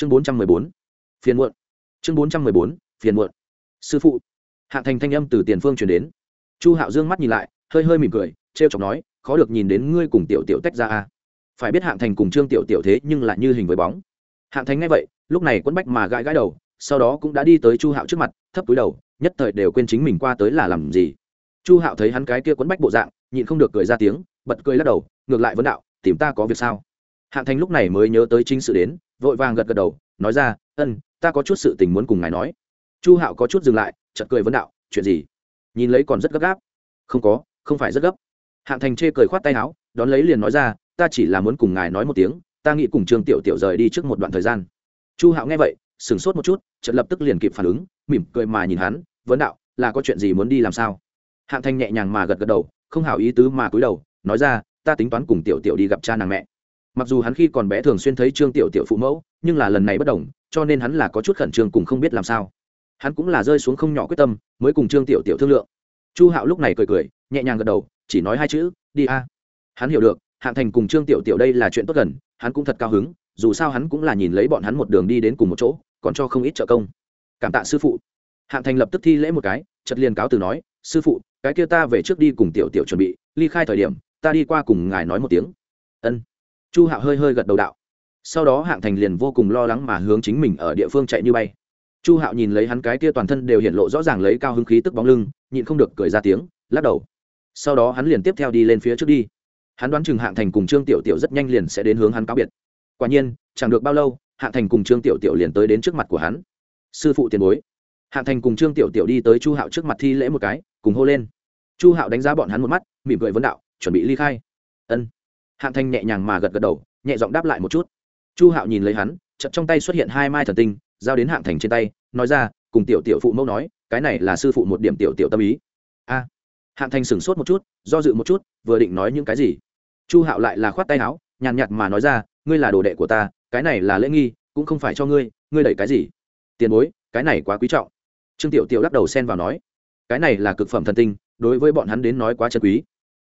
chương bốn trăm mười bốn. Phiền muộn. Chương bốn trăm mười bốn, phiền muộn. Sư phụ. Hạng thành thanh âm từ tiền phương chuyển đến. Chu hạo dương mắt nhìn lại, hơi hơi mỉm cười t r e o chọc nói, khó được nhìn đến ngươi cùng tiểu tiểu tách ra a phải biết hạng thành cùng trương tiểu tiểu thế nhưng lại như hình với bóng. Hạng thành ngay vậy, lúc này quấn bách mà gãi gãi đầu, sau đó cũng đã đi tới chu hạo trước mặt, thấp túi đầu, nhất thời đều quên chính mình qua tới là làm gì. Chu hạo thấy hắn cái kia quấn bách bộ dạng, nhịn không được cười ra tiếng, bật cười lắc đầu, ngược lại vấn đạo, tìm ta có việc sao? Hạng thành lúc này mới nhớ tới chính sự đến, vội vàng gật gật đầu, nói ra, ân, ta có chút sự tình muốn cùng ngài nói. Chu hạo có chút dừng lại chật cười vấn đạo, chuyện gì? Nhìn lấy còn rất gấp gáp. Không có, không phải rất gấp. Hạng thành chê cười khoát tay áo, đón lấy liền nói ra, ta chỉ là muốn cùng ngài nói một tiếng, ta nghĩ cùng trương tiểu tiểu rời đi trước một đoạn thời gian. Chu hạo nghe vậy, sửng sốt một chút, chợt lập tức liền kịp phản ứng, mỉm cười mà nhìn hắn, vấn đạo, là có chuyện gì muốn đi làm sao? Hạng thanh nhẹ nhàng mà gật gật đầu, không hảo ý tứ mà cúi đầu, nói ra, ta tính toán cùng tiểu tiểu đi gặp cha nàng mẹ mặc dù hắn khi còn bé thường xuyên thấy trương tiểu tiểu phụ mẫu, nhưng là lần này bất đồng, cho nên hắn là có chút khẩn trương cùng không biết làm sao. Hắn cũng là rơi xuống không nhỏ quyết tâm, mới cùng trương tiểu tiểu thương lượng. Chu hạo lúc này cười cười, nhẹ nhàng gật đầu, chỉ nói hai chữ, đi a. Hắn hiểu được, hạng thành cùng trương tiểu tiểu đây là chuyện tốt gần, hắn cũng thật cao hứng, dù sao hắn cũng là nhìn lấy bọn hắn một đường đi đến cùng một chỗ, còn cho không ít trợ công. Cảm tạ sư phụ. Hạng thành lập tức thi lễ một cái chật liền cáo từ nói, sư phụ, cái kia ta về trước đi cùng tiểu tiểu chuẩn bị, ly khai thời điểm, ta đi qua cùng ngài nói một tiếng. Ân chu hạo hơi hơi gật đầu đạo. Sau đó hạng thành liền vô cùng lo lắng mà hướng chính mình ở địa phương chạy như bay. Chu hạo nhìn lấy hắn cái kia toàn thân đều hiện lộ rõ ràng lấy cao hứng khí tức bóng lưng, nhịn không được cười ra tiếng, lắc đầu. Sau đó hắn liền tiếp theo đi lên phía trước đi. Hắn đoán chừng hạng thành cùng trương tiểu tiểu rất nhanh liền sẽ đến hướng hắn cáo biệt. Quả nhiên, chẳng được bao lâu, hạng thành cùng trương tiểu tiểu liền tới đến trước mặt của hắn. Sư phụ tiền bối. Hạng thành cùng trương tiểu tiểu đi tới chu hạo trước mặt thi lễ một cái, cùng hô lên. Chu hạo đánh giá bọn hắn một mắt, mỉm cười vấn đạo, chuẩn bị ly khai. Ân hạng Thanh nhẹ nhàng mà gật gật đầu, nhẹ giọng đáp lại một chút. Chu hạo nhìn lấy hắn chật trong tay xuất hiện hai mai thần tinh, giao đến hạng thành trên tay, nói ra, cùng tiểu tiểu phụ mẫu nói, cái này là sư phụ một điểm tiểu tiểu tâm ý. A. Hạng thành sửng sốt một chút, do dự một chút, vừa định nói những cái gì. Chu hạo lại là khoát tay áo, nhàn nhạt mà nói ra, ngươi là đồ đệ của ta, cái này là lễ nghi, cũng không phải cho ngươi ngươi đẩy cái gì? Tiền bối, cái này quá quý trọng. Trương tiểu tiểu lắc đầu xen vào nói, cái này là cực phẩm thần tinh, đối với bọn hắn đến nói quá chân quý.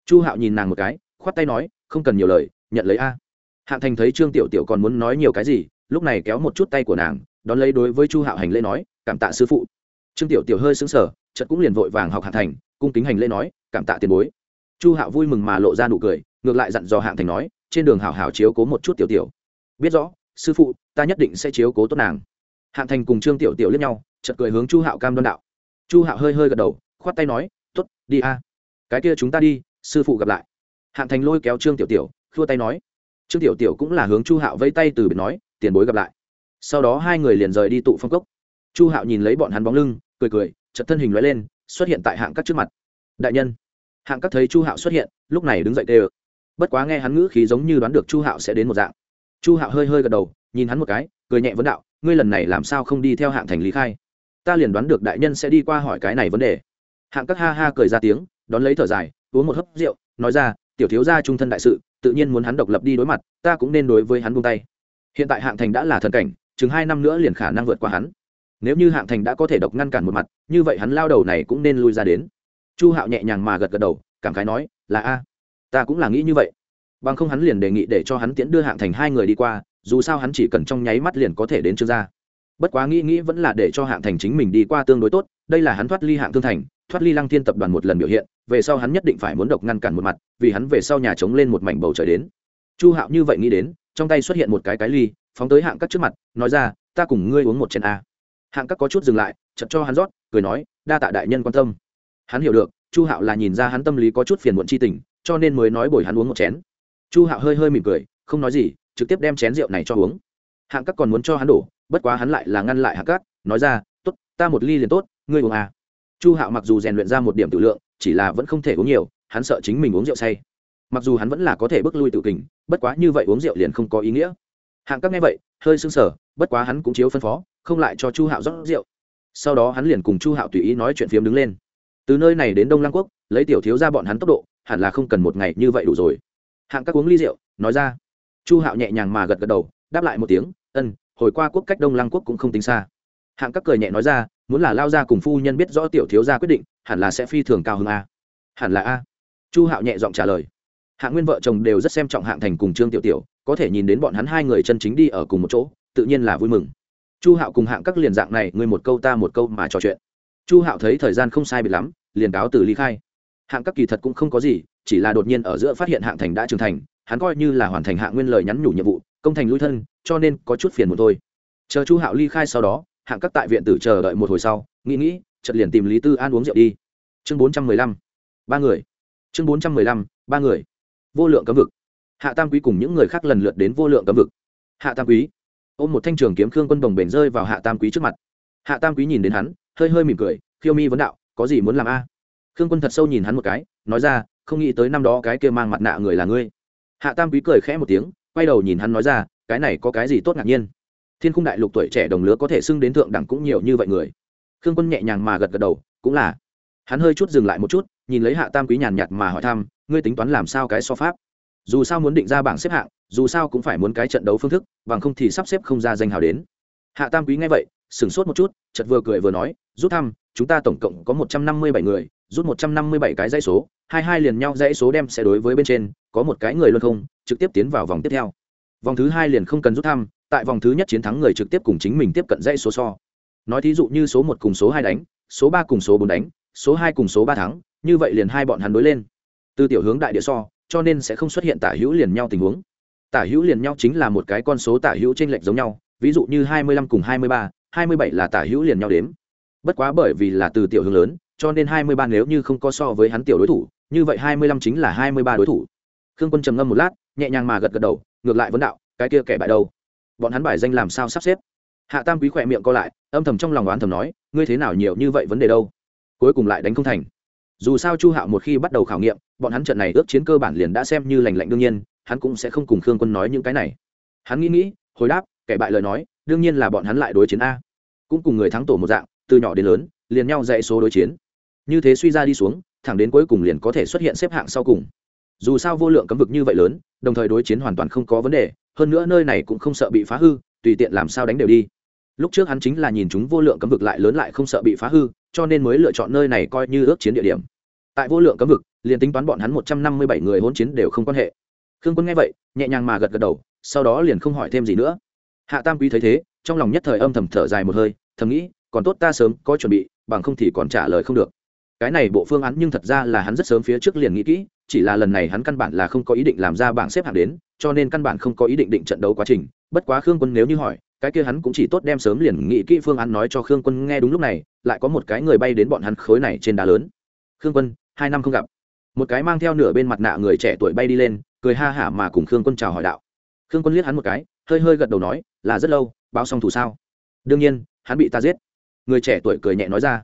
Chu hạo nhìn nàng một cái khoát tay nói, không cần nhiều lời, nhận lấy a. Hạng thành thấy trương tiểu tiểu còn muốn nói nhiều cái gì, lúc này kéo một chút tay của nàng, đón lấy đối với chu hạo hành lễ nói, cảm tạ sư phụ. Trương tiểu tiểu hơi xứng sở chợt cũng liền vội vàng học hạng thành, cung kính hành lễ nói, cảm tạ tiền bối. Chu hạo vui mừng mà lộ ra nụ cười, ngược lại dặn dò hạng thành nói, trên đường hảo hảo chiếu cố một chút tiểu tiểu. Biết rõ, sư phụ, ta nhất định sẽ chiếu cố tốt nàng. Hạng thành cùng trương tiểu tiểu liếc nhau, chợt cười hướng chu hạo cam đoan đạo. Chu hạo hơi hơi gật đầu, khoát tay nói t ố t đi a. Cái kia chúng ta đi, sư phụ gặp lại hạng thành lôi kéo trương tiểu tiểu, khua tay nói, trương tiểu tiểu cũng là hướng chu hạo vẫy tay từ biệt nói, tiền bối gặp lại. Sau đó hai người liền rời đi tụ phong cốc. Chu hạo nhìn lấy bọn hắn bóng lưng, cười cười chật thân hình loại lên, xuất hiện tại hạng các trước mặt. Đại nhân. Hạng các thấy chu hạo xuất hiện, lúc này đứng dậy tê ơ bất quá nghe hắn ngữ khí giống như đoán được chu hạo sẽ đến một dạng. Chu hạo hơi hơi gật đầu, nhìn hắn một cái, cười nhẹ vấn đạo, ngươi lần này làm sao không đi theo hạng thành lý khai? Ta liền đoán được đại nhân sẽ đi qua hỏi cái này vấn đề. Hạng các ha ha cười ra tiếng, đón lấy thở dài, uống một hớp rượu, nói ra tiểu thiếu gia trung thân đại sự, tự nhiên muốn hắn độc lập đi đối mặt, ta cũng nên đối với hắn buông tay. Hiện tại hạng thành đã là thần cảnh, chừng hai năm nữa liền khả năng vượt qua hắn. Nếu như hạng thành đã có thể độc ngăn cản một mặt, như vậy hắn lao đầu này cũng nên lui ra đến. Chu hạo nhẹ nhàng mà gật gật đầu, cảm khái nói, là a, ta cũng là nghĩ như vậy. Bằng không hắn liền đề nghị để cho hắn tiễn đưa hạng thành hai người đi qua, dù sao hắn chỉ cần trong nháy mắt liền có thể đến trương gia. Bất quá nghĩ nghĩ vẫn là để cho hạng thành chính mình đi qua tương đối tốt, đây là hắn thoát ly hạng thương thành thoát ly lăng thiên tập đoàn một lần biểu hiện, về sau hắn nhất định phải muốn độc ngăn cản một mặt, vì hắn về sau nhà chống lên một mảnh bầu trời đến. Chu hạo như vậy nghĩ đến, trong tay xuất hiện một cái cái ly, phóng tới hạng các trước mặt, nói ra, ta cùng ngươi uống một chén a. Hạng các có chút dừng lại chật cho hắn rót, cười nói, đa tạ đại nhân quan tâm. Hắn hiểu được, chu hạo là nhìn ra hắn tâm lý có chút phiền muộn chi tình, cho nên mới nói bồi hắn uống một chén. Chu hạo hơi hơi mỉm cười, không nói gì, trực tiếp đem chén rượu này cho uống. Hạng các còn muốn cho hắn đổ, bất quá hắn lại là ngăn lại hạng các nói ra t ố t ta một ly liền tốt, ngươi uống à chu hạo mặc dù rèn luyện ra một điểm tự lượng, chỉ là vẫn không thể uống nhiều, hắn sợ chính mình uống rượu say. Mặc dù hắn vẫn là có thể bước lui tự kình, bất quá như vậy uống rượu liền không có ý nghĩa. Hạng các nghe vậy, hơi sưng sở bất quá hắn cũng chiếu phân phó, không lại cho chu hạo rót rượu. Sau đó hắn liền cùng chu hạo tùy ý nói chuyện phiếm đứng lên. Từ nơi này đến đông lăng quốc, lấy tiểu thiếu ra bọn hắn tốc độ, hẳn là không cần một ngày như vậy đủ rồi. Hạng các uống ly rượu, nói ra. Chu hạo nhẹ nhàng mà gật gật đầu, đáp lại một tiếng ân hồi qua quốc cách đông lăng quốc cũng không tính xa. Hạng các cười nhẹ nói ra muốn là lao ra cùng phu nhân biết rõ tiểu thiếu gia quyết định, hẳn là sẽ phi thường cao hơn a. Hẳn là a. Chu hạo nhẹ giọng trả lời. Hạng nguyên vợ chồng đều rất xem trọng hạng thành cùng trương tiểu tiểu, có thể nhìn đến bọn hắn hai người chân chính đi ở cùng một chỗ, tự nhiên là vui mừng. Chu hạo cùng hạng các liền dạng này, ngươi một câu ta một câu mà trò chuyện. Chu hạo thấy thời gian không sai biệt lắm, liền cáo từ ly khai. Hạng các kỳ thật cũng không có gì, chỉ là đột nhiên ở giữa phát hiện hạng thành đã trưởng thành, hắn coi như là hoàn thành hạng nguyên lời nhắn nhủ nhiệm vụ, công thành lui thân, cho nên có chút phiền một thôi. Chờ chu hạo ly khai sau đó hạng các tại viện tử chờ đợi một hồi sau, nghĩ nghĩ, chợt liền tìm lý tư an uống rượu đi. Chương bốn trăm mười lăm, ba người. Chương bốn trăm mười lăm, ba người. Vô lượng cấm vực. Hạ tam quý cùng những người khác lần lượt đến vô lượng cấm vực. Hạ tam quý. Ôm một thanh trường kiếm khương quân đồng bền rơi vào hạ tam quý trước mặt. Hạ tam quý nhìn đến hắn, hơi hơi mỉm cười, khiêu mi vấn đạo, có gì muốn làm a? Khương quân thật sâu nhìn hắn một cái, nói ra, không nghĩ tới năm đó cái kia mang mặt nạ người là ngươi. Hạ tam quý cười khẽ một tiếng, quay đầu nhìn hắn nói ra, cái này có cái gì tốt ngạc nhiên? Thiên khung đại lục tuổi trẻ đồng lứa có thể xưng đến thượng đẳng cũng nhiều như vậy người. Khương quân nhẹ nhàng mà gật gật đầu, cũng là. Hắn hơi chút dừng lại một chút, nhìn lấy hạ tam quý nhàn nhạt mà hỏi thăm, ngươi tính toán làm sao cái so pháp? Dù sao muốn định ra bảng xếp hạng, dù sao cũng phải muốn cái trận đấu phương thức, bằng không thì sắp xếp không ra danh hào đến. Hạ tam quý nghe vậy, sửng sốt một chút chật vừa cười vừa nói, rút thăm, chúng ta tổng cộng có một trăm năm mươi bảy người, rút một trăm năm mươi bảy cái dãy số, hai hai liền nhau dãy số đem sẽ đối với bên trên, có một cái người luôn không, trực tiếp tiến vào vòng tiếp theo. Vòng thứ hai liền không cần rút thăm tại vòng thứ nhất chiến thắng người trực tiếp cùng chính mình tiếp cận dãy số so. Nói thí dụ như số một cùng số hai đánh, số ba cùng số bốn đánh, số hai cùng số ba thắng, như vậy liền hai bọn hắn đối lên. Từ tiểu hướng đại địa so, cho nên sẽ không xuất hiện tả hữu liền nhau tình huống. Tả hữu liền nhau chính là một cái con số tả hữu trên lệch giống nhau, ví dụ như hai mươi lăm cùng hai mươi ba, hai mươi bảy là tả hữu liền nhau đếm. Bất quá bởi vì là từ tiểu hướng lớn, cho nên hai mươi ba nếu như không có so với hắn tiểu đối thủ, như vậy hai mươi lăm chính là hai mươi ba đối thủ. Khương quân trầm ngâm một lát, nhẹ nhàng mà gật gật đầu, ngược lại vấn đạo, cái kia kẻ bại đâu? Bọn hắn bài danh làm sao sắp xếp? Hạ tam quý khỏe miệng co lại, âm thầm trong lòng oán thầm nói, ngươi thế nào nhiều như vậy vấn đề đâu? Cuối cùng lại đánh không thành. Dù sao chu hạo một khi bắt đầu khảo nghiệm, bọn hắn trận này ước chiến cơ bản liền đã xem như lành lạnh đương nhiên, hắn cũng sẽ không cùng khương quân nói những cái này. Hắn nghĩ nghĩ, hồi đáp, kẻ bại lời nói, đương nhiên là bọn hắn lại đối chiến a. Cũng cùng người thắng tổ một dạng, từ nhỏ đến lớn, liền nhau dạy số đối chiến. Như thế suy ra đi xuống, thẳng đến cuối cùng liền có thể xuất hiện xếp hạng sau cùng. Dù sao vô lượng cấm vực như vậy lớn, đồng thời đối chiến hoàn toàn không có vấn đề hơn nữa nơi này cũng không sợ bị phá hư, tùy tiện làm sao đánh đều đi. Lúc trước hắn chính là nhìn chúng vô lượng cấm vực lại lớn lại không sợ bị phá hư, cho nên mới lựa chọn nơi này coi như ước chiến địa điểm. Tại vô lượng cấm vực, liền tính toán bọn hắn một trăm năm mươi bảy người hỗn chiến đều không quan hệ. Khương quân nghe vậy, nhẹ nhàng mà gật gật đầu, sau đó liền không hỏi thêm gì nữa. Hạ tam quý thấy thế, trong lòng nhất thời âm thầm thở dài một hơi, thầm nghĩ, còn tốt ta sớm có chuẩn bị, bằng không thì còn trả lời không được. Cái này bộ phương án nhưng thật ra là hắn rất sớm phía trước liền nghĩ kỹ, chỉ là lần này hắn căn bản là không có ý định làm ra bảng xếp hạng đến cho nên căn bản không có ý định định trận đấu quá trình. Bất quá khương quân nếu như hỏi, cái kia hắn cũng chỉ tốt đem sớm liền nghĩ kỹ phương án nói cho khương quân nghe đúng lúc này, lại có một cái người bay đến bọn hắn khối này trên đá lớn. Khương quân, hai năm không gặp. Một cái mang theo nửa bên mặt nạ người trẻ tuổi bay đi lên, cười ha hả mà cùng khương quân chào hỏi đạo. Khương quân liếc hắn một cái, hơi hơi gật đầu nói, là rất lâu, báo xong thủ sao? Đương nhiên, hắn bị ta giết. Người trẻ tuổi cười nhẹ nói ra.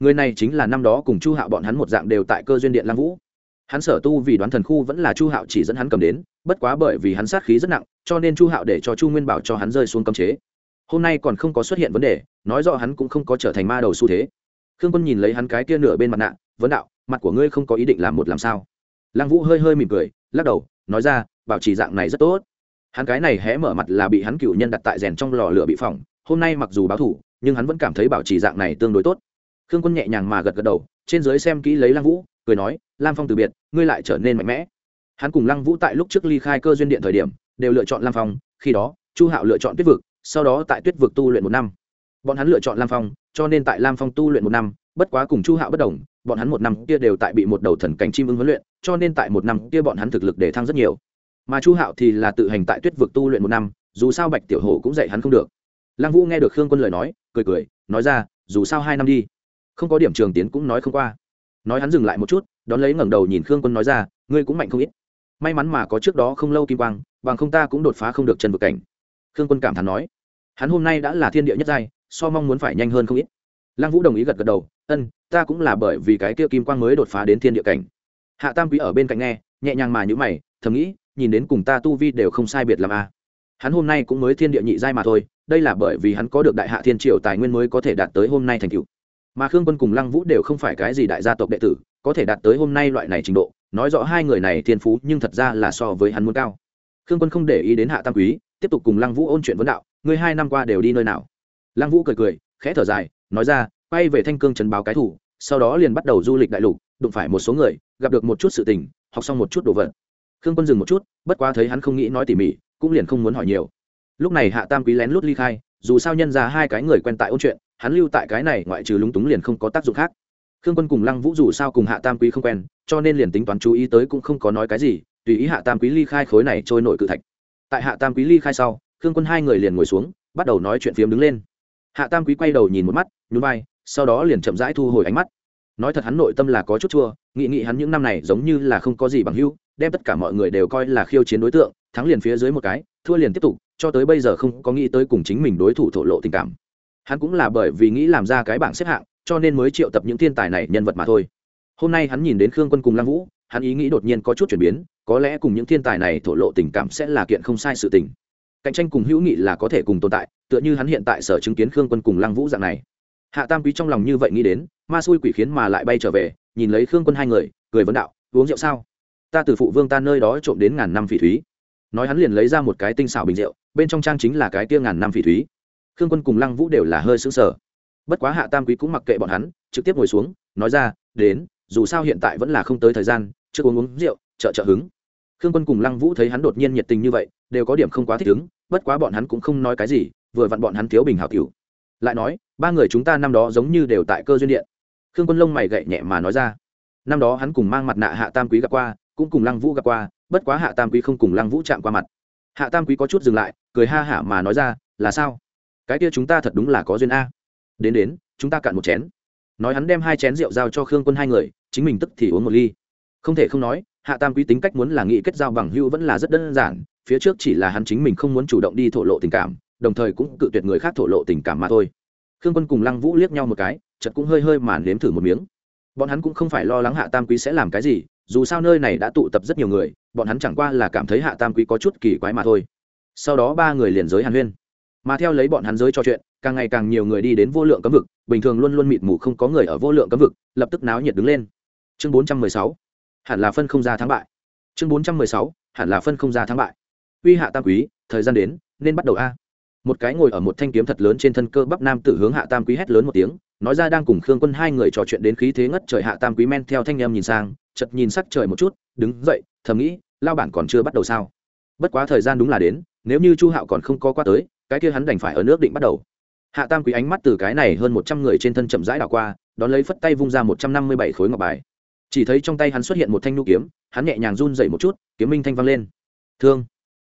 Người này chính là năm đó cùng chu hạo bọn hắn một dạng đều tại cơ duyên điện lam vũ hắn sở tu vì đoán thần khu vẫn là chu hạo chỉ dẫn hắn cầm đến, bất quá bởi vì hắn sát khí rất nặng, cho nên chu hạo để cho chu nguyên bảo cho hắn rơi xuống cấm chế. Hôm nay còn không có xuất hiện vấn đề, nói rõ hắn cũng không có trở thành ma đầu xu thế. Khương quân nhìn lấy hắn cái kia nửa bên mặt nạ, vấn đạo, mặt của ngươi không có ý định làm một làm sao? Lăng vũ hơi hơi mỉm cười, lắc đầu, nói ra, bảo trì dạng này rất tốt. Hắn cái này hé mở mặt là bị hắn cựu nhân đặt tại rèn trong lò lửa bị phỏng, hôm nay mặc dù báo thủ, nhưng hắn vẫn cảm thấy bảo trì dạng này tương đối tốt. Khương quân nhẹ nhàng mà gật gật đầu, trên dưới xem kỹ lấy lăng vũ cười nói, lam phong từ biệt, ngươi lại trở nên mạnh mẽ. Hắn cùng lăng vũ tại lúc trước ly khai cơ duyên điện thời điểm, đều lựa chọn lam phong, khi đó, chu hạo lựa chọn tuyết vực, sau đó tại tuyết vực tu luyện một năm. Bọn hắn lựa chọn lam phong, cho nên tại lam phong tu luyện một năm, bất quá cùng chu hạo bất đồng, bọn hắn một năm kia đều tại bị một đầu thần cảnh chim ưng huấn luyện, cho nên tại một năm kia bọn hắn thực lực để thăng rất nhiều. Mà chu hạo thì là tự hành tại tuyết vực tu luyện một năm, dù sao bạch tiểu hổ cũng dạy hắn không được. Lăng vũ nghe được khương quân lời nói, cười cười, nói ra, dù sao hai năm đi. Không có điểm trường tiến cũng nói không qua nói hắn dừng lại một chút, đón lấy ngẩng đầu nhìn khương quân nói ra, ngươi cũng mạnh không ít. May mắn mà có trước đó không lâu kim quang, bằng không ta cũng đột phá không được chân vực cảnh. Khương quân cảm thán nói, hắn hôm nay đã là thiên địa nhất giai, so mong muốn phải nhanh hơn không ít. Lăng vũ đồng ý gật gật đầu, ân, ta cũng là bởi vì cái kia kim quang mới đột phá đến thiên địa cảnh. Hạ tam quý ở bên cạnh nghe, nhẹ nhàng mà nhữ mày, thầm nghĩ, nhìn đến cùng ta tu vi đều không sai biệt làm a à. hắn hôm nay cũng mới thiên địa nhị giai mà thôi, đây là bởi vì hắn có được đại hạ thiên triều tài nguyên mới có thể đạt tới hôm nay thành cựu mà khương quân cùng lăng vũ đều không phải cái gì đại gia tộc đệ tử, có thể đạt tới hôm nay loại này trình độ, nói rõ hai người này thiên phú nhưng thật ra là so với hắn muốn cao. Khương quân không để ý đến hạ tam quý, tiếp tục cùng lăng vũ ôn chuyện vấn đạo, ngươi hai năm qua đều đi nơi nào? Lăng vũ cười cười, khẽ thở dài, nói ra, quay về thanh cương trần báo cái thủ, sau đó liền bắt đầu du lịch đại lục, đụng phải một số người, gặp được một chút sự tình, học xong một chút đồ vật. Khương quân dừng một chút, bất quá thấy hắn không nghĩ nói tỉ mỉ, cũng liền không muốn hỏi nhiều. Lúc này hạ tam quý lén lút ly khai, dù sao nhân ra hai cái người quen tại ôn chuyện hắn lưu tại cái này ngoại trừ lúng túng liền không có tác dụng khác. Khương quân cùng lăng vũ dù sao cùng hạ tam quý không quen cho nên liền tính toán chú ý tới cũng không có nói cái gì tùy ý hạ tam quý ly khai khối này trôi nổi cự thạch. Tại hạ tam quý ly khai sau khương quân hai người liền ngồi xuống bắt đầu nói chuyện phiếm đứng lên. Hạ tam quý quay đầu nhìn một mắt nhún vai sau đó liền chậm rãi thu hồi ánh mắt. Nói thật hắn nội tâm là có chút chua nghị nghị hắn những năm này giống như là không có gì bằng hưu, đem tất cả mọi người đều coi là khiêu chiến đối tượng thắng liền phía dưới một cái thua liền tiếp tục cho tới bây giờ không có nghĩ tới cùng chính mình đối thủ thổ lộ tình cảm hắn cũng là bởi vì nghĩ làm ra cái bảng xếp hạng, cho nên mới triệu tập những thiên tài này nhân vật mà thôi. Hôm nay hắn nhìn đến khương quân cùng lăng vũ, hắn ý nghĩ đột nhiên có chút chuyển biến, có lẽ cùng những thiên tài này thổ lộ tình cảm sẽ là kiện không sai sự tình. Cạnh tranh cùng hữu nghị là có thể cùng tồn tại, tựa như hắn hiện tại sở chứng kiến khương quân cùng lăng vũ dạng này. Hạ tam quý trong lòng như vậy nghĩ đến, ma xui quỷ khiến mà lại bay trở về, nhìn lấy khương quân hai người, cười vấn đạo, uống rượu sao? Ta từ phụ vương ta nơi đó trộm đến ngàn năm phỉ thúy. Nói hắn liền lấy ra một cái tinh xảo bình rượu, bên trong trang chính là cái tia ngàn năm phỉ thúy khương quân cùng lăng vũ đều là hơi xứng sở bất quá hạ tam quý cũng mặc kệ bọn hắn, trực tiếp ngồi xuống, nói ra, đến, dù sao hiện tại vẫn là không tới thời gian chưa uống uống rượu, trợ trợ hứng. Khương quân cùng lăng vũ thấy hắn đột nhiên nhiệt tình như vậy, đều có điểm không quá thích ứng, bất quá bọn hắn cũng không nói cái gì, vừa vặn bọn hắn thiếu bình hào cửu lại nói, ba người chúng ta năm đó giống như đều tại cơ duyên điện. Khương quân lông mày gậy nhẹ mà nói ra. Năm đó hắn cùng mang mặt nạ hạ tam quý gặp qua, cũng cùng lăng vũ gặp qua, bất quá hạ tam quý không cùng lăng vũ chạm qua mặt. Hạ tam quý có chút dừng lại, cười ha hả mà nói ra, là sao? Cái kia chúng ta thật đúng là có duyên a. Đến đến, chúng ta cạn một chén. Nói hắn đem hai chén rượu giao cho khương quân hai người, chính mình tức thì uống một ly. Không thể không nói, hạ tam quý tính cách muốn là nghị kết giao bằng hữu vẫn là rất đơn giản, phía trước chỉ là hắn chính mình không muốn chủ động đi thổ lộ tình cảm, đồng thời cũng cự tuyệt người khác thổ lộ tình cảm mà thôi. Khương quân cùng lăng vũ liếc nhau một cái chật cũng hơi hơi màn nếm thử một miếng. Bọn hắn cũng không phải lo lắng hạ tam quý sẽ làm cái gì, dù sao nơi này đã tụ tập rất nhiều người, bọn hắn chẳng qua là cảm thấy hạ tam quý có chút kỳ quái mà thôi. Sau đó ba người liền giới hàn huyên mà theo lấy bọn hắn giới trò chuyện, càng ngày càng nhiều người đi đến vô lượng cấm vực, bình thường luôn luôn mịt mù không có người ở vô lượng cấm vực, lập tức náo nhiệt đứng lên. Chương bốn trăm mười sáu, hẳn là phân không ra thắng bại. Chương bốn trăm mười sáu, hẳn là phân không ra thắng bại. Uy hạ tam quý, thời gian đến, nên bắt đầu a. Một cái ngồi ở một thanh kiếm thật lớn trên thân cơ bắp nam tử hướng hạ tam quý hét lớn một tiếng, nói ra đang cùng khương quân hai người trò chuyện đến khí thế ngất trời hạ tam quý men theo thanh em nhìn sang chật nhìn sắc trời một chút, đứng dậy, thầm nghĩ, lao bản còn chưa bắt đầu sao? Bất quá thời gian đúng là đến, nếu như chu hạo còn không có qua tới cái kia hắn đành phải ở nước định bắt đầu. Hạ tam quý ánh mắt từ cái này hơn một trăm người trên thân chậm rãi đảo qua, đón lấy phất tay vung ra một trăm năm mươi bảy khối ngọc bài. Chỉ thấy trong tay hắn xuất hiện một thanh nu kiếm, hắn nhẹ nhàng run dậy một chút, kiếm minh thanh vang lên. Thương.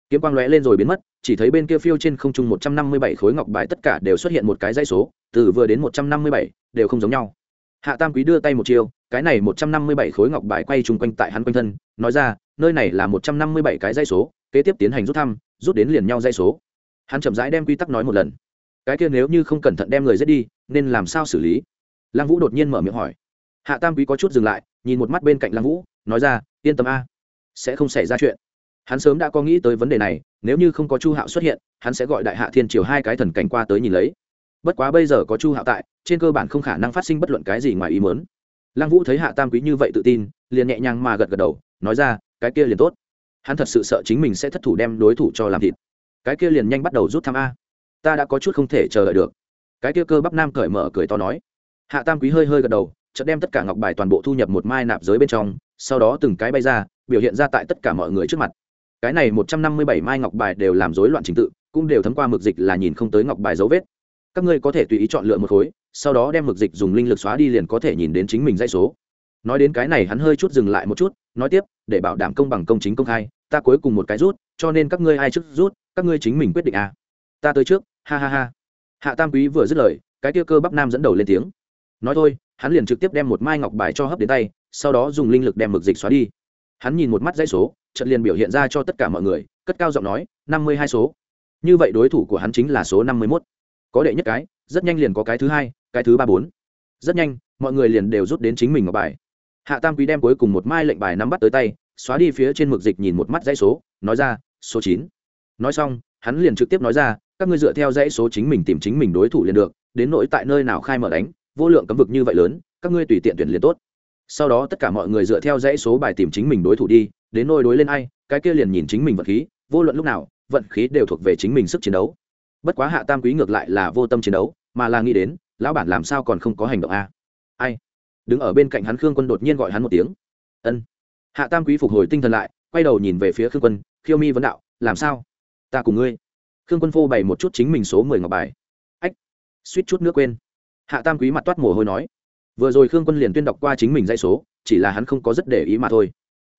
Kiếm quang lóe lên rồi biến mất, chỉ thấy bên kia phiêu trên không trung một trăm năm mươi bảy khối ngọc bài tất cả đều xuất hiện một cái dãy số, từ vừa đến một trăm năm mươi bảy, đều không giống nhau. Hạ tam quý đưa tay một chiêu, cái này một trăm năm mươi bảy khối ngọc bài quay chung quanh tại hắn quanh thân, nói ra, nơi này là một trăm năm mươi bảy cái dãy số, kế tiếp tiến hành rút thăm, rút đến liền nhau dãy số hắn chậm rãi đem quy tắc nói một lần. Cái kia nếu như không cẩn thận đem người giết đi, nên làm sao xử lý? Lăng vũ đột nhiên mở miệng hỏi. Hạ tam quý có chút dừng lại, nhìn một mắt bên cạnh lăng vũ, nói ra, yên tâm a, sẽ không xảy ra chuyện. Hắn sớm đã có nghĩ tới vấn đề này, nếu như không có chu hạo xuất hiện, hắn sẽ gọi đại hạ thiên triều hai cái thần cảnh qua tới nhìn lấy. Bất quá bây giờ có chu hạo tại, trên cơ bản không khả năng phát sinh bất luận cái gì ngoài ý mớn lăng vũ thấy hạ tam quý như vậy tự tin, liền nhẹ nhàng mà gật gật đầu, nói ra, cái kia liền tốt. Hắn thật sự sợ chính mình sẽ thất thủ đem đối thủ cho làm thịt cái kia liền nhanh bắt đầu rút thăm a. Ta đã có chút không thể chờ đợi được. Cái kia cơ bắp nam cởi mở cười to nói. Hạ tam quý hơi hơi gật đầu, chợt đem tất cả ngọc bài toàn bộ thu nhập một mai nạp giới bên trong, sau đó từng cái bay ra, biểu hiện ra tại tất cả mọi người trước mặt. Cái này một trăm năm mươi bảy mai ngọc bài đều làm rối loạn trình tự, cũng đều thấm qua mực dịch là nhìn không tới ngọc bài dấu vết. Các ngươi có thể tùy ý chọn lựa một khối, sau đó đem mực dịch dùng linh lực xóa đi liền có thể nhìn đến chính mình dây số. Nói đến cái này hắn hơi chút dừng lại một chút, nói tiếp, để bảo đảm công bằng công chính công khai, ta cuối cùng một cái rút, cho nên các ngươi ai trước rút các ngươi chính mình quyết định à. ta tới trước, ha ha ha. Hạ tam quý vừa dứt lời, cái kia cơ bắp nam dẫn đầu lên tiếng. Nói thôi, hắn liền trực tiếp đem một mai ngọc bài cho hấp đến tay, sau đó dùng linh lực đem mực dịch xóa đi. Hắn nhìn một mắt dãy số trận liền biểu hiện ra cho tất cả mọi người, cất cao giọng nói, năm mươi hai số. Như vậy đối thủ của hắn chính là số năm mươi mốt. Có đệ nhất cái, rất nhanh liền có cái thứ hai, cái thứ ba bốn. Rất nhanh, mọi người liền đều rút đến chính mình ngọc bài. Hạ tam quý đem cuối cùng một mai lệnh bài nắm bắt tới tay, xóa đi phía trên mực dịch nhìn một mắt dãy số, nói ra, số chín nói xong, hắn liền trực tiếp nói ra, các ngươi dựa theo dãy số chính mình tìm chính mình đối thủ liền được, đến nỗi tại nơi nào khai mở đánh, vô lượng cấm vực như vậy lớn, các ngươi tùy tiện tuyển liền tốt. Sau đó tất cả mọi người dựa theo dãy số bài tìm chính mình đối thủ đi, đến nôi đối lên ai, cái kia liền nhìn chính mình vận khí, vô luận lúc nào, vận khí đều thuộc về chính mình sức chiến đấu. Bất quá hạ tam quý ngược lại là vô tâm chiến đấu, mà là nghĩ đến, lão bản làm sao còn không có hành động a? Ai? Đứng ở bên cạnh hắn khương quân đột nhiên gọi hắn một tiếng. Ân. Hạ tam quý phục hồi tinh thần lại, quay đầu nhìn về phía khương quân, khiêu mi vấn đạo, làm sao? Ta cùng ngươi. Khương quân phô bày một chút chính mình số mười ngọc bài. Ách, suýt chút nước quên. Hạ tam quý mặt toát mồ hôi nói, vừa rồi khương quân liền tuyên đọc qua chính mình dãy số, chỉ là hắn không có rất để ý mà thôi.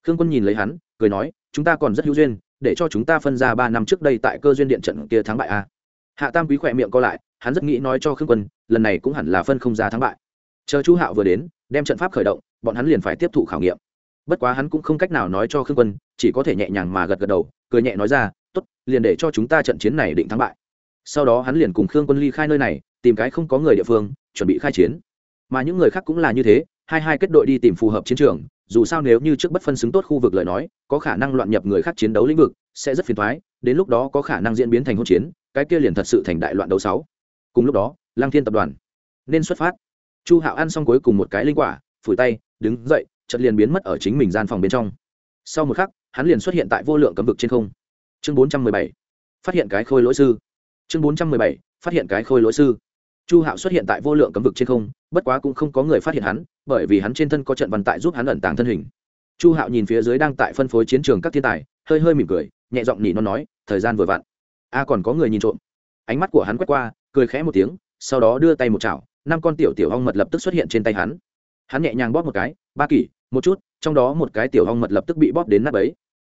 Khương quân nhìn lấy hắn, cười nói, chúng ta còn rất hữu duyên, để cho chúng ta phân ra ba năm trước đây tại cơ duyên điện trận kia thắng bại a hạ tam quý khỏe miệng co lại, hắn rất nghĩ nói cho khương quân, lần này cũng hẳn là phân không ra thắng bại. Chờ chú hạo vừa đến, đem trận pháp khởi động, bọn hắn liền phải tiếp thụ khảo nghiệm. Bất quá hắn cũng không cách nào nói cho khương quân, chỉ có thể nhẹ nhàng mà gật gật đầu, cười nhẹ nói ra liền để cho chúng ta trận chiến này định thắng bại. Sau đó hắn liền cùng khương quân ly khai nơi này, tìm cái không có người địa phương, chuẩn bị khai chiến. Mà những người khác cũng là như thế, hai hai kết đội đi tìm phù hợp chiến trường, dù sao nếu như trước bất phân xứng tốt khu vực lời nói, có khả năng loạn nhập người khác chiến đấu lĩnh vực, sẽ rất phiền thoái đến lúc đó có khả năng diễn biến thành hỗn chiến, cái kia liền thật sự thành đại loạn đấu sáu. Cùng lúc đó lang thiên tập đoàn nên xuất phát. Chu hạo ăn xong cuối cùng một cái linh quả, phủi tay, đứng dậy, chợt liền biến mất ở chính mình gian phòng bên trong. Sau một khắc, hắn liền xuất hiện tại vô lượng cấm vực trên không chương bốn trăm mười bảy. Phát hiện cái khôi lỗi sư. Chương bốn trăm mười bảy. Phát hiện cái khôi lỗi sư. Chu hạo xuất hiện tại vô lượng cấm vực trên không, bất quá cũng không có người phát hiện hắn, bởi vì hắn trên thân có trận văn tại giúp hắn ẩn tàng thân hình. Chu hạo nhìn phía dưới đang tại phân phối chiến trường các thiên tài, hơi hơi mỉm cười, nhẹ giọng nhỉ nó nói, thời gian vừa vặn. A, còn có người nhìn trộm. Ánh mắt của hắn quét qua, cười khẽ một tiếng, sau đó đưa tay một chảo, năm con tiểu tiểu ong mật lập tức xuất hiện trên tay hắn. Hắn nhẹ nhàng bóp một cái, ba kỷ, một chút, trong đó một cái tiểu ong mật lập tức bị bóp đến nắp ấy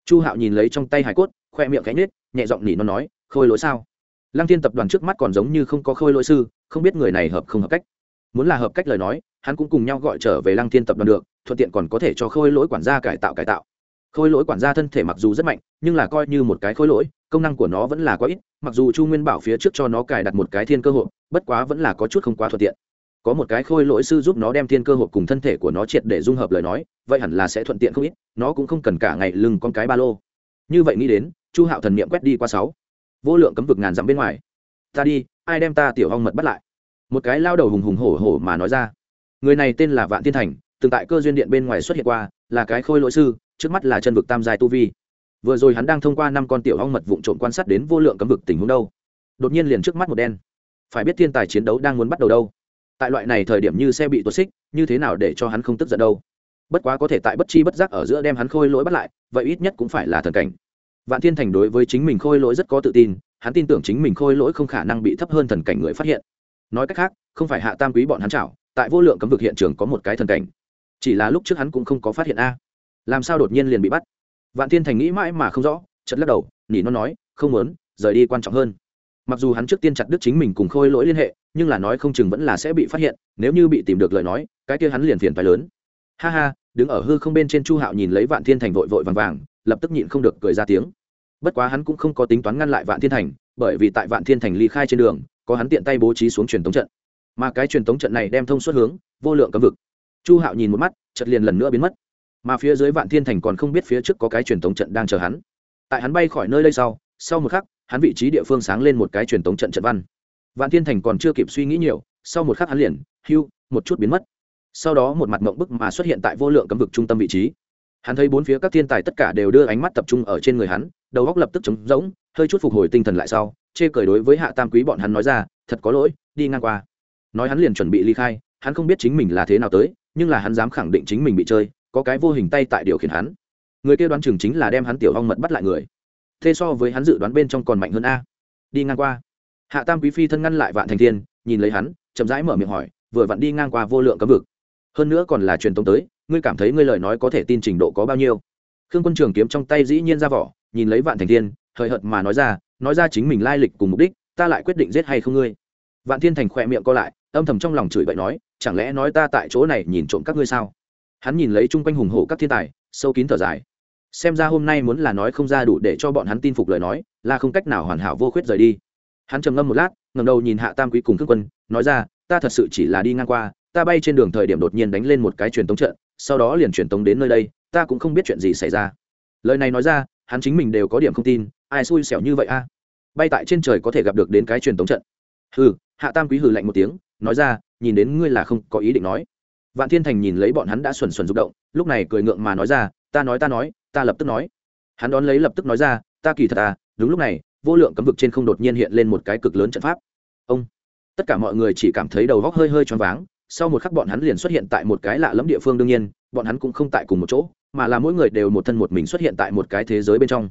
chu hạo nhìn lấy trong tay hải cốt, khoe miệng cánh nết nhẹ giọng nỉ nó nói, khôi lỗi sao? Lăng thiên tập đoàn trước mắt còn giống như không có khôi lỗi sư, không biết người này hợp không hợp cách. Muốn là hợp cách lời nói, hắn cũng cùng nhau gọi trở về lăng thiên tập đoàn được, thuận tiện còn có thể cho khôi lỗi quản gia cải tạo cải tạo. Khôi lỗi quản gia thân thể mặc dù rất mạnh, nhưng là coi như một cái khôi lỗi, công năng của nó vẫn là quá ít, mặc dù chu nguyên bảo phía trước cho nó cài đặt một cái thiên cơ hội, bất quá vẫn là có chút không quá thuận tiện có một cái khôi lỗi sư giúp nó đem thiên cơ hộp cùng thân thể của nó triệt để dung hợp lời nói, vậy hẳn là sẽ thuận tiện không ít, nó cũng không cần cả ngày lưng con cái ba lô. Như vậy nghĩ đến, chu hạo thần niệm quét đi qua sáu. Vô lượng cấm vực ngàn dặm bên ngoài. Ta đi, ai đem ta tiểu ong mật bắt lại? Một cái lao đầu hùng hùng hổ hổ mà nói ra. Người này tên là vạn tiên thành, từng tại cơ duyên điện bên ngoài xuất hiện qua, là cái khôi lỗi sư, trước mắt là chân vực tam giai tu vi. Vừa rồi hắn đang thông qua năm con tiểu ong mật vụn trộm quan sát đến vô lượng cấm vực tình huống đâu. Đột nhiên liền trước mắt một đen. Phải biết thiên tài chiến đấu đang muốn bắt đầu đâu tại loại này thời điểm như xe bị tuột xích, như thế nào để cho hắn không tức giận đâu? Bất quá có thể tại bất chi bất giác ở giữa đem hắn khôi lỗi bắt lại, vậy ít nhất cũng phải là thần cảnh. Vạn thiên thành đối với chính mình khôi lỗi rất có tự tin, hắn tin tưởng chính mình khôi lỗi không khả năng bị thấp hơn thần cảnh người phát hiện. Nói cách khác, không phải hạ tam quý bọn hắn chảo, tại vô lượng cấm vực hiện trường có một cái thần cảnh. Chỉ là lúc trước hắn cũng không có phát hiện a. Làm sao đột nhiên liền bị bắt? Vạn thiên thành nghĩ mãi mà không rõ chật lắc đầu, nỉ nó nói, không muốn, rời đi quan trọng hơn mặc dù hắn trước tiên chặt đứt chính mình cùng khôi lỗi liên hệ, nhưng là nói không chừng vẫn là sẽ bị phát hiện, nếu như bị tìm được lời nói, cái kia hắn liền phiền phải lớn. Ha ha, đứng ở hư không bên trên chu hạo nhìn lấy vạn thiên thành vội vội vàng vàng, lập tức nhịn không được cười ra tiếng. Bất quá hắn cũng không có tính toán ngăn lại vạn thiên thành, bởi vì tại vạn thiên thành ly khai trên đường, có hắn tiện tay bố trí xuống truyền tống trận. Mà cái truyền tống trận này đem thông suốt hướng, vô lượng cấm vực. Chu hạo nhìn một mắt chật liền lần nữa biến mất. Mà phía dưới vạn thiên thành còn không biết phía trước có cái truyền tống trận đang chờ hắn. Tại hắn bay khỏi nơi đây sau sau một khắc hắn vị trí địa phương sáng lên một cái truyền tống trận trận văn. Vạn thiên thành còn chưa kịp suy nghĩ nhiều, sau một khắc hắn liền, hưu, một chút biến mất. Sau đó một mặt mộng bức mà xuất hiện tại vô lượng cấm vực trung tâm vị trí. Hắn thấy bốn phía các thiên tài tất cả đều đưa ánh mắt tập trung ở trên người hắn, đầu góc lập tức trống rỗng, hơi chút phục hồi tinh thần lại sau, chê cười đối với hạ tam quý bọn hắn nói ra, thật có lỗi, đi ngang qua. Nói hắn liền chuẩn bị ly khai, hắn không biết chính mình là thế nào tới, nhưng là hắn dám khẳng định chính mình bị chơi, có cái vô hình tay tại điều khiển hắn. Người kia đoán chừng chính là đem hắn tiểu ong mật bắt lại người thế so với hắn dự đoán bên trong còn mạnh hơn a. Đi ngang qua. Hạ tam quý phi thân ngăn lại vạn thành thiên, nhìn lấy hắn, chậm rãi mở miệng hỏi, vừa vặn đi ngang qua vô lượng cấm vực. Hơn nữa còn là truyền tống tới, ngươi cảm thấy ngươi lời nói có thể tin trình độ có bao nhiêu? Khương quân trường kiếm trong tay dĩ nhiên ra vỏ, nhìn lấy vạn thành thiên, hời hợt mà nói ra nói ra chính mình lai lịch cùng mục đích, ta lại quyết định giết hay không ngươi? Vạn thiên thành khỏe miệng co lại, âm thầm trong lòng chửi bậy nói, chẳng lẽ nói ta tại chỗ này nhìn trộm các ngươi sao? Hắn nhìn lấy chung quanh hùng hổ các thiên tài, sâu kín thở dài xem ra hôm nay muốn là nói không ra đủ để cho bọn hắn tin phục lời nói, là không cách nào hoàn hảo vô khuyết rời đi. Hắn trầm ngâm một lát ngầm đầu nhìn hạ tam quý cùng thương quân, nói ra, ta thật sự chỉ là đi ngang qua, ta bay trên đường thời điểm đột nhiên đánh lên một cái truyền tống trận, sau đó liền truyền tống đến nơi đây, ta cũng không biết chuyện gì xảy ra. Lời này nói ra, hắn chính mình đều có điểm không tin, ai xui xẻo như vậy a? Bay tại trên trời có thể gặp được đến cái truyền tống trận. Hừ, hạ tam quý hừ lạnh một tiếng, nói ra, nhìn đến ngươi là không có ý định nói. Vạn thiên thành nhìn lấy bọn hắn đã xuẩn xuẩn rụng động, lúc này cười ngượng mà nói ra, ta nói ta nói ta lập tức nói. Hắn đón lấy lập tức nói ra, ta kỳ thật à đúng lúc này, vô lượng cấm vực trên không đột nhiên hiện lên một cái cực lớn trận pháp. Ông. Tất cả mọi người chỉ cảm thấy đầu góc hơi hơi choáng váng, sau một khắc bọn hắn liền xuất hiện tại một cái lạ lẫm địa phương đương nhiên, bọn hắn cũng không tại cùng một chỗ, mà là mỗi người đều một thân một mình xuất hiện tại một cái thế giới bên trong.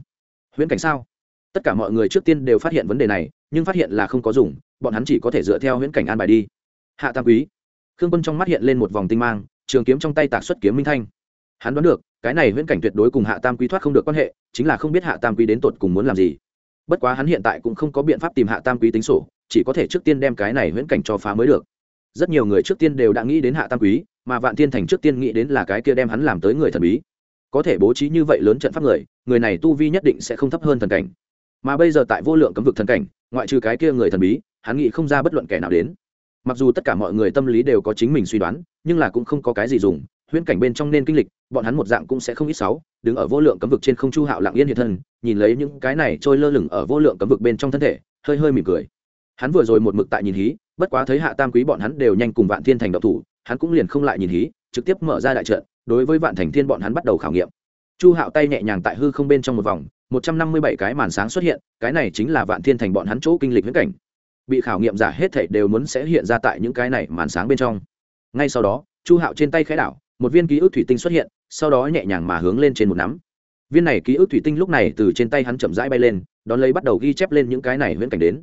Huyễn cảnh sao? Tất cả mọi người trước tiên đều phát hiện vấn đề này, nhưng phát hiện là không có dùng, bọn hắn chỉ có thể dựa theo huyễn cảnh an bài đi. Hạ tam quý. Khương quân trong mắt hiện lên một vòng tinh mang, trường kiếm trong tay tạc xuất kiếm minh thanh. Hắn đoán được cái này huyễn cảnh tuyệt đối cùng hạ tam quý thoát không được quan hệ, chính là không biết hạ tam quý đến tột cùng muốn làm gì. Bất quá hắn hiện tại cũng không có biện pháp tìm hạ tam quý tính sổ, chỉ có thể trước tiên đem cái này huyễn cảnh cho phá mới được. Rất nhiều người trước tiên đều đã nghĩ đến hạ tam quý mà vạn thiên thành trước tiên nghĩ đến là cái kia đem hắn làm tới người thần bí. Có thể bố trí như vậy lớn trận pháp người người này tu vi nhất định sẽ không thấp hơn thần cảnh. Mà bây giờ tại vô lượng cấm vực thần cảnh, ngoại trừ cái kia người thần bí, hắn nghĩ không ra bất luận kẻ nào đến. Mặc dù tất cả mọi người tâm lý đều có chính mình suy đoán, nhưng là cũng không có cái gì dùng huyễn cảnh bên trong nên kinh lịch, bọn hắn một dạng cũng sẽ không ít sáu, đứng ở vô lượng cấm vực trên không chu hạo lặng yên hiện thân, nhìn lấy những cái này trôi lơ lửng ở vô lượng cấm vực bên trong thân thể, hơi hơi mỉm cười. Hắn vừa rồi một mực tại nhìn hí, bất quá thấy hạ tam quý bọn hắn đều nhanh cùng vạn thiên thành độc thủ, hắn cũng liền không lại nhìn hí, trực tiếp mở ra đại trận, đối với vạn thành thiên bọn hắn bắt đầu khảo nghiệm. Chu hạo tay nhẹ nhàng tại hư không bên trong một vòng, một trăm năm mươi bảy cái màn sáng xuất hiện, cái này chính là vạn thiên thành bọn hắn chỗ kinh lịch viễn cảnh. Bị khảo nghiệm giả hết thảy đều muốn sẽ hiện ra tại những cái này màn sáng bên trong. Ngay sau đó, chu hạo trên tay khẽ đảo một viên ký ức thủy tinh xuất hiện, sau đó nhẹ nhàng mà hướng lên trên một nắm. Viên này ký ức thủy tinh lúc này từ trên tay hắn chậm rãi bay lên, đón lấy bắt đầu ghi chép lên những cái này viễn cảnh đến.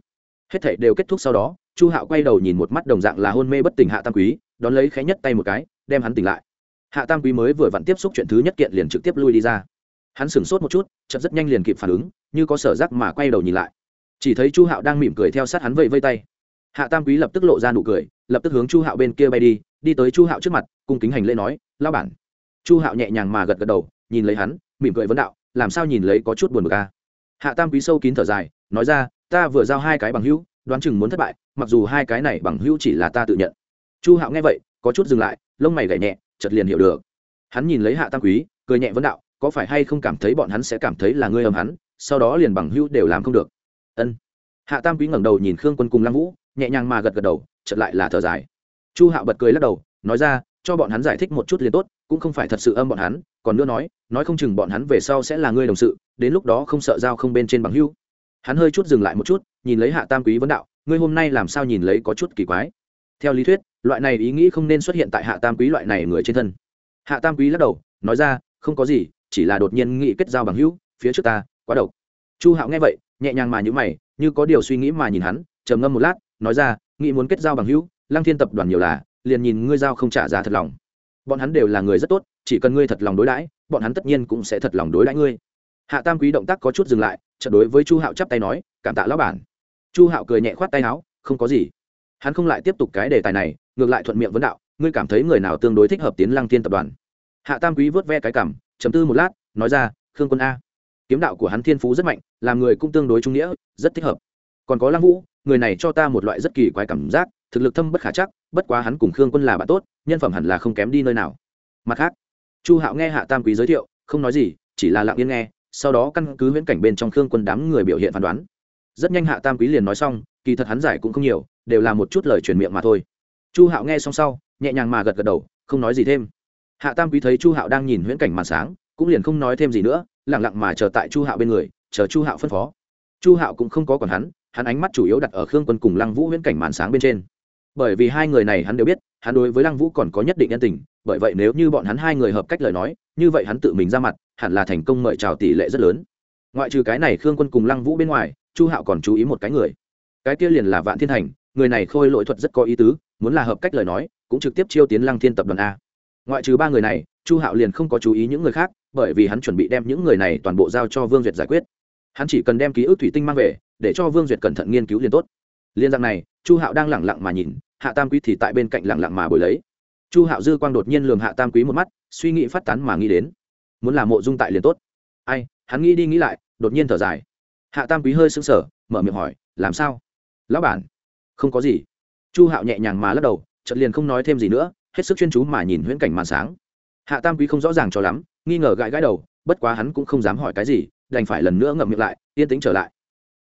Hết thảy đều kết thúc sau đó, chu hạo quay đầu nhìn một mắt đồng dạng là hôn mê bất tỉnh hạ tam quý, đón lấy khẽ nhất tay một cái, đem hắn tỉnh lại. Hạ tam quý mới vừa vặn tiếp xúc chuyện thứ nhất kiện liền trực tiếp lui đi ra. Hắn sửng sốt một chút chậm rất nhanh liền kịp phản ứng, như có sở giác mà quay đầu nhìn lại. Chỉ thấy chu hạo đang mỉm cười theo sát hắn vẫy vây tay. Hạ tam quý lập tức lộ ra nụ cười, lập tức hướng chu hạo bên kia bay đi đi tới chu hạo trước mặt, cung kính hành lễ nói lao bản. Chu hạo nhẹ nhàng mà gật gật đầu, nhìn lấy hắn, mỉm cười vấn đạo, làm sao nhìn lấy có chút buồn bực a hạ tam quý sâu kín thở dài, nói ra, ta vừa giao hai cái bằng hữu, đoán chừng muốn thất bại, mặc dù hai cái này bằng hữu chỉ là ta tự nhận. Chu hạo nghe vậy, có chút dừng lại, lông mày gảy nhẹ chật liền hiểu được. Hắn nhìn lấy hạ tam quý, cười nhẹ vấn đạo, có phải hay không cảm thấy bọn hắn sẽ cảm thấy là ngươi ầm hắn, sau đó liền bằng hữu đều làm không được. Ân. Hạ tam quý ngẩng đầu nhìn khương quân cùng lăng vũ, nhẹ nhàng mà gật gật đầu chật lại là thở dài. Chu hạo bật cười lắc đầu, nói ra cho bọn hắn giải thích một chút liền tốt, cũng không phải thật sự âm bọn hắn, còn nữa nói nói không chừng bọn hắn về sau sẽ là ngươi đồng sự, đến lúc đó không sợ giao không bên trên bằng hữu. Hắn hơi chút dừng lại một chút, nhìn lấy hạ tam quý vấn đạo, ngươi hôm nay làm sao nhìn lấy có chút kỳ quái? Theo lý thuyết, loại này ý nghĩ không nên xuất hiện tại hạ tam quý loại này người trên thân. Hạ tam quý lắc đầu, nói ra, không có gì, chỉ là đột nhiên nghĩ kết giao bằng hữu, phía trước ta, quá độc. Chu hạo nghe vậy, nhẹ nhàng mà nhữ mày, như có điều suy nghĩ mà nhìn hắn, trầm ngâm một lát, nói ra, nghĩ muốn kết giao bằng hữu, lăng thiên tập đoàn nhiều là liền nhìn ngươi giao không trả giá thật lòng. Bọn hắn đều là người rất tốt, chỉ cần ngươi thật lòng đối đãi, bọn hắn tất nhiên cũng sẽ thật lòng đối đãi ngươi. Hạ tam quý động tác có chút dừng lại, chợt đối với chu hạo chắp tay nói, cảm tạ lão bản. Chu hạo cười nhẹ khoát tay áo, không có gì. Hắn không lại tiếp tục cái đề tài này, ngược lại thuận miệng vấn đạo, ngươi cảm thấy người nào tương đối thích hợp tiến lăng thiên tập đoàn? Hạ tam quý vớt ve cái cảm chấm tư một lát, nói ra, khương quân a. Kiếm đạo của hắn thiên phú rất mạnh, làm người cũng tương đối trung nghĩa, rất thích hợp. Còn có lăng vũ, người này cho ta một loại rất kỳ quái cảm giác thực lực thâm bất khả chắc, bất quá hắn cùng khương quân là bạn tốt, nhân phẩm hẳn là không kém đi nơi nào. Mặt khác, chu hạo nghe hạ tam quý giới thiệu, không nói gì, chỉ là lặng yên nghe, sau đó căn cứ viễn cảnh bên trong khương quân đám người biểu hiện phán đoán. Rất nhanh hạ tam quý liền nói xong, kỳ thật hắn giải cũng không nhiều, đều là một chút lời truyền miệng mà thôi. Chu hạo nghe xong sau, nhẹ nhàng mà gật gật đầu, không nói gì thêm. Hạ tam quý thấy chu hạo đang nhìn huyễn cảnh màn sáng, cũng liền không nói thêm gì nữa lẳng lặng mà chờ tại chu hạo bên người, chờ chu hạo phân phó. Chu hạo cũng không có còn hắn hắn ánh mắt chủ yếu đặt ở khương quân cùng lăng vũ huyễn cảnh màn sáng bên trên bởi vì hai người này hắn đều biết, hắn đối với lăng vũ còn có nhất định nhân tình, bởi vậy nếu như bọn hắn hai người hợp cách lời nói, như vậy hắn tự mình ra mặt, hẳn là thành công mời chào tỷ lệ rất lớn. Ngoại trừ cái này khương quân cùng lăng vũ bên ngoài, chu hạo còn chú ý một cái người. Cái kia liền là vạn thiên thành, người này khôi lỗi thuật rất có ý tứ, muốn là hợp cách lời nói, cũng trực tiếp chiêu tiến lăng thiên tập đoàn a. Ngoại trừ ba người này, chu hạo liền không có chú ý những người khác, bởi vì hắn chuẩn bị đem những người này toàn bộ giao cho vương duyệt giải quyết. Hắn chỉ cần đem ký ức thủy tinh mang về, để cho vương duyệt cẩn thận nghiên cứu liền tốt. Liên rằng này, chu hạo đang lẳng lặng mà nhìn hạ tam quý thì tại bên cạnh lặng lặng mà bồi lấy. Chu hạo dư quang đột nhiên lường hạ tam quý một mắt, suy nghĩ phát tán mà nghĩ đến. Muốn làm mộ dung tại liền tốt. Ai, hắn nghĩ đi nghĩ lại, đột nhiên thở dài. Hạ tam quý hơi sững sờ, mở miệng hỏi, làm sao? Lão bản. Không có gì. Chu hạo nhẹ nhàng mà lắc đầu, chợt liền không nói thêm gì nữa, hết sức chuyên chú mà nhìn huyễn cảnh màn sáng. Hạ tam quý không rõ ràng cho lắm, nghi ngờ gãi gãi đầu, bất quá hắn cũng không dám hỏi cái gì, đành phải lần nữa ngậm miệng lại, yên tĩnh trở lại.